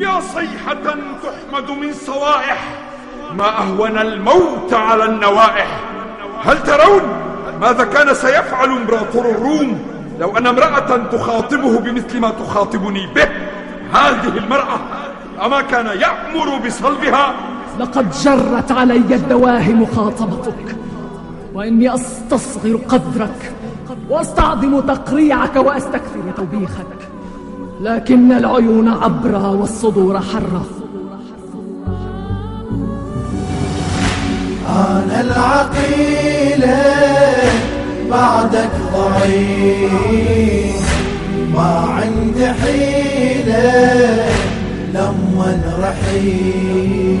يا صيحة تحمد من صوائح ما أهون الموت على النوائح. هل ترون ماذا كان سيفعل امبراطور الروم؟ لو أن امرأة تخاطبه بمثل ما تخاطبني به هذه المرأة أما كان يأمر بصلبها؟ لقد جرت علي الدواهي مخاطبتك وإني أستصغر قدرك وأستعظم تقريعك وأستكثر توبيخك. لكن العيون عبرة والصدور حرة أنا العقيلة بعدك ضعيف. ما عندي حيلة لما رحيل.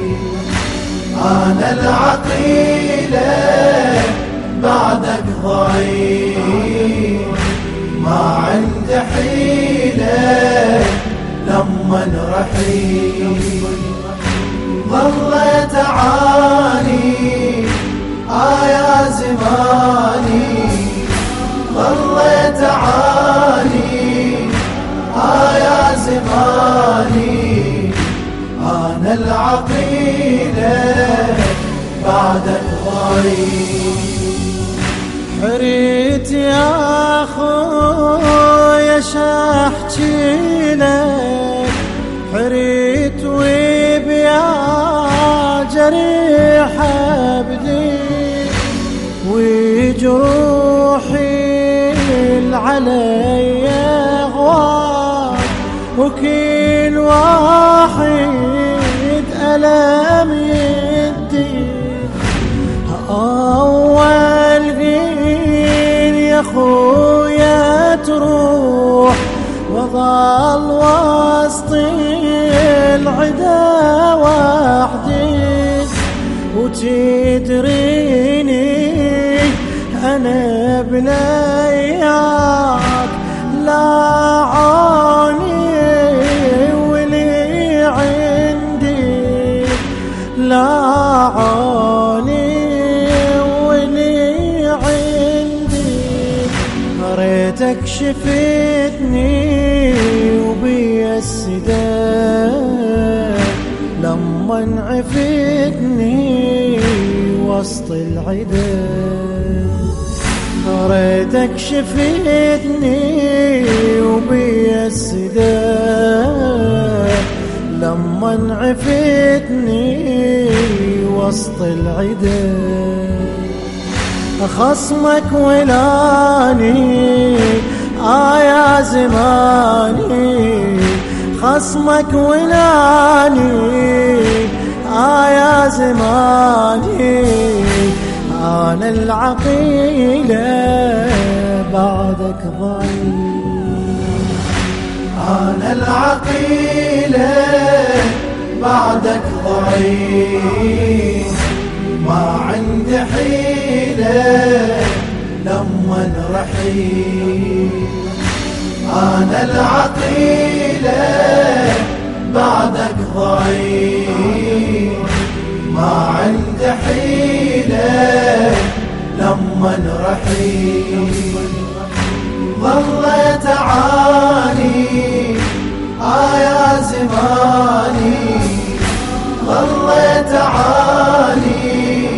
أنا العقيلة بعدك ضعيف. لما رحيل ظلت عاني آه يا زماني. ظلت عاني آه يا زماني. أنا العقيدة بعد الضعيف حريت يا خويا شاحكي لك حريت وبيا جريح أبدي. وجروحي العلي غوار. وكل واحد ألم يدي. أول غين يا خويا تروح. وظل وسط العدا وحدي. وتدريني أنا بنياك لا عاني ولي عندي. لا عاني ولي عندي. ريتك شفتني وسط العداد ريتك شفتني وبي السداد لما عفتني وسط العداد خصمك ولاني آه يا زماني. خصمك ولاني يا زماني أنا العقيلة بعدك ضعيف أنا العقيلة بعدك ضعيف. ما عندي حيلة لما رحيل. أنا العقيلة بعدك ضعيف. ما عندي حيلة لما رحيل ظلت عاني آه يا زماني. ظلت عاني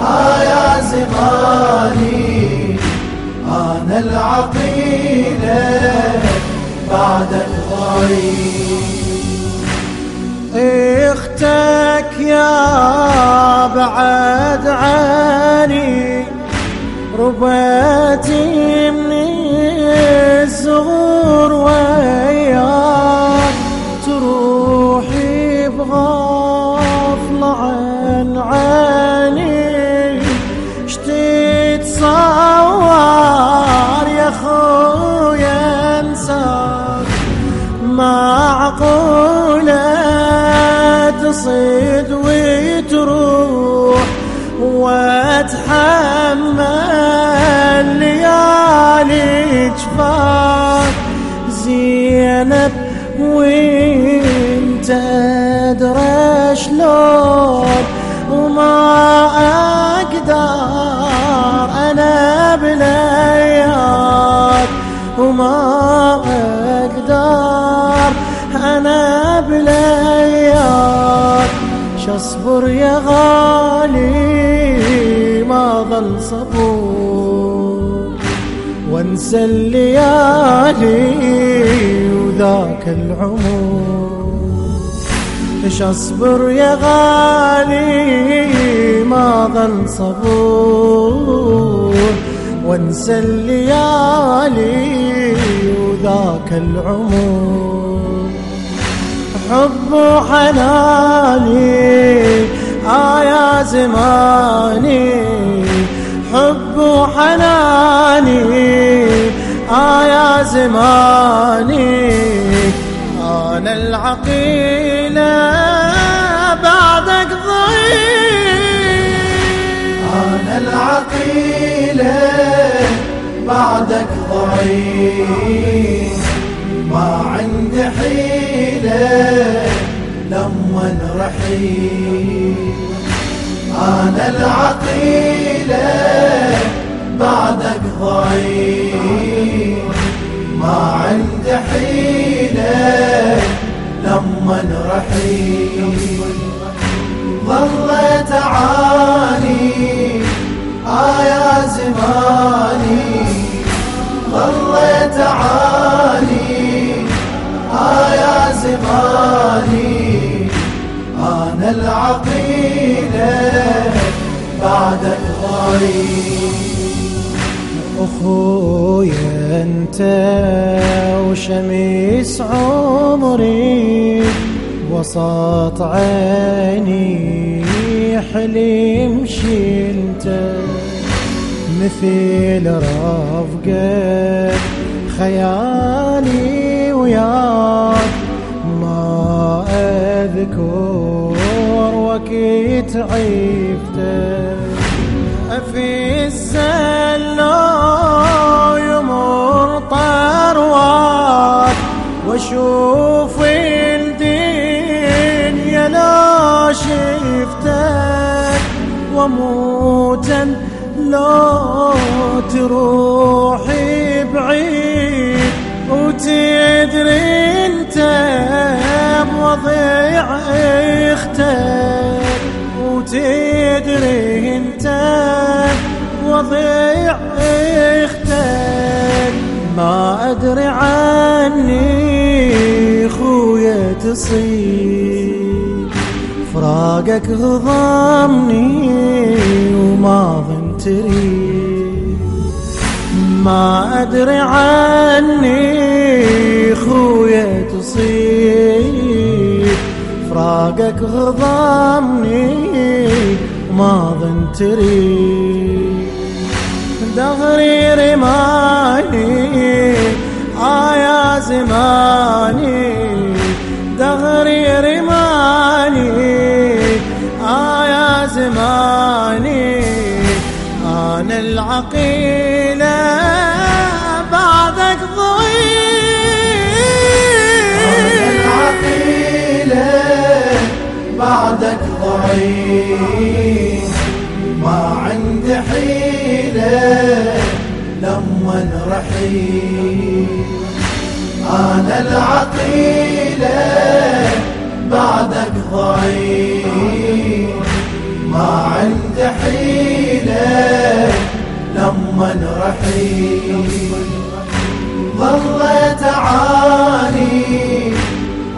آه يا زماني. أنا العقيلة بعدك ضعيف. أختك يا بعد عاني رباتي واتحمل ليالي جفاك زينب وانت ادرى شلون وما أقدر أنا بلياك وما أقدر أنا بلياك اصبر يا غالي صبور وانسى الليالي وذاك العمر. إيش أصبر يا غالي؟ ما ظل صبور. وانسى الليالي وذاك العمر. حب وحناني آه يا زماني. وحناني آه يا زماني أنا العقيلة بعدك ضعيف. أنا العقيلة بعدك ضعيف. ما عندي حيلة لما رحيل. أنا العقيلة بعدك ضعيف. ما عندي حيلة لما رحيل ظليت أعاني آه يا زماني. ظليت أعاني آه يا زماني. أنا العقيلة بعدك غريب أخويا أنت وشميس عمري وسط عيني حلم شلته مثل رفقك خيالي وياك ما أذكر وقت عيفتك واشوف الدنيا لا شفتك وموتا لو تروحي بعيد. وتدري أنت بوضيع أختك. وتدري أنت وضيع خويا تصير فراقك غضمني وما ظن تريد. ما أدري عني خويا تصير فراقك غضمني وما ظن تريد. دهري رماني آه يا زماني. أنا العقيلة بعدك ضعيف. العقيلة بعدك ضعيف. ما عندي حيلة لما رحيل. أنا العقيلة بعدك ضعيف. لما رحيل ظليت أعاني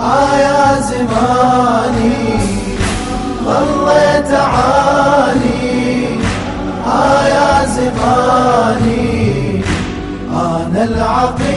آه يا زماني. ظليت أعاني آه يا زماني. أنا العقيل